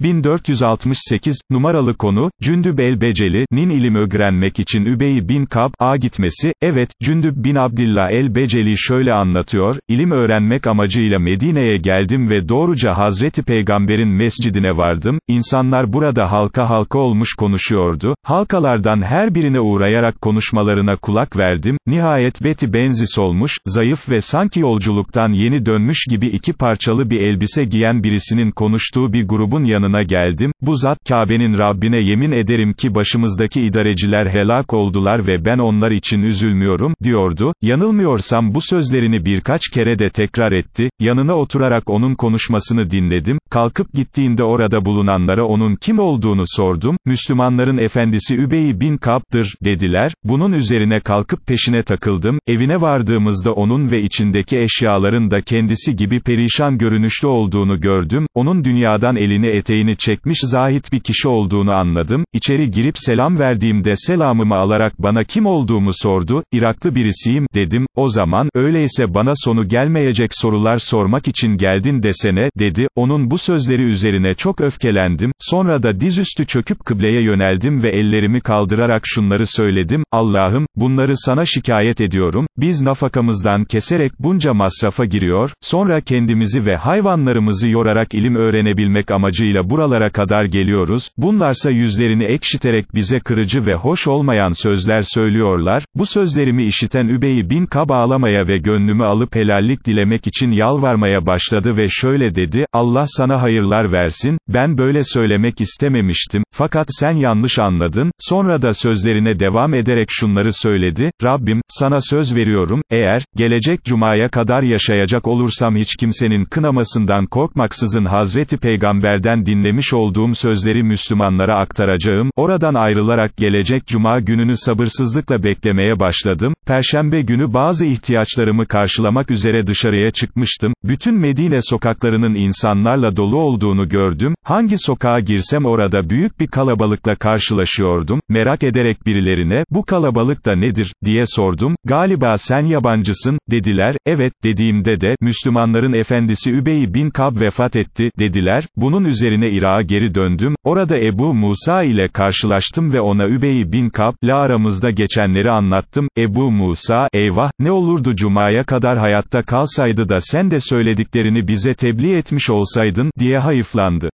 1468, numaralı konu, Cündüb el-Beceli'nin ilim öğrenmek için Übey bin Kab'a gitmesi, evet, Cündüb bin Abdillah el-Beceli şöyle anlatıyor, ilim öğrenmek amacıyla Medine'ye geldim ve doğruca Hazreti Peygamber'in mescidine vardım, insanlar burada halka halka olmuş konuşuyordu, halkalardan her birine uğrayarak konuşmalarına kulak verdim, nihayet beti benzis olmuş, zayıf ve sanki yolculuktan yeni dönmüş gibi iki parçalı bir elbise giyen birisinin konuştuğu bir grubun yanına, yanına geldim, bu zat, Kabe'nin Rabbine yemin ederim ki başımızdaki idareciler helak oldular ve ben onlar için üzülmüyorum, diyordu, yanılmıyorsam bu sözlerini birkaç kere de tekrar etti, yanına oturarak onun konuşmasını dinledim, kalkıp gittiğinde orada bulunanlara onun kim olduğunu sordum, Müslümanların efendisi Übey bin Kab'dır, dediler, bunun üzerine kalkıp peşine takıldım, evine vardığımızda onun ve içindeki eşyaların da kendisi gibi perişan görünüşlü olduğunu gördüm, onun dünyadan elini eteği eteğini çekmiş zahit bir kişi olduğunu anladım, İçeri girip selam verdiğimde selamımı alarak bana kim olduğumu sordu, Iraklı birisiyim, dedim, o zaman, öyleyse bana sonu gelmeyecek sorular sormak için geldin desene, dedi, onun bu sözleri üzerine çok öfkelendim, sonra da dizüstü çöküp kıbleye yöneldim ve ellerimi kaldırarak şunları söyledim, Allah'ım, bunları sana şikayet ediyorum, biz nafakamızdan keserek bunca masrafa giriyor, sonra kendimizi ve hayvanlarımızı yorarak ilim öğrenebilmek amacıyla buralara kadar geliyoruz, bunlarsa yüzlerini ekşiterek bize kırıcı ve hoş olmayan sözler söylüyorlar, bu sözlerimi işiten Übey bin Kab ağlamaya ve gönlümü alıp helallik dilemek için yalvarmaya başladı ve şöyle dedi, Allah sana hayırlar versin, ben böyle söylemek istememiştim, fakat sen yanlış anladın, sonra da sözlerine devam ederek şunları söyledi, Rabbim, sana söz veriyorum, eğer, gelecek cumaya kadar yaşayacak olursam hiç kimsenin kınamasından korkmaksızın Hazreti Peygamberden dinlemiş olduğum sözleri Müslümanlara aktaracağım, oradan ayrılarak gelecek cuma gününü sabırsızlıkla beklemeye başladım, perşembe günü bazı ihtiyaçlarımı karşılamak üzere dışarıya çıkmıştım, bütün Medine sokaklarının insanlarla dolu olduğunu gördüm, hangi sokağa girsem orada büyük bir kalabalıkla karşılaşıyordum, merak ederek birilerine, bu kalabalık da nedir, diye sordum, galiba sen yabancısın, dediler, evet, dediğimde de, Müslümanların efendisi Übey bin Kab vefat etti, dediler, bunun üzerine Irak'a geri döndüm, orada Ebu Musa ile karşılaştım ve ona Übey bin Kab, la aramızda geçenleri anlattım, Ebu Musa, eyvah, ne olurdu Cuma'ya kadar hayatta kalsaydı da sen de söylediklerini bize tebliğ etmiş olsaydın, diye hayıflandı.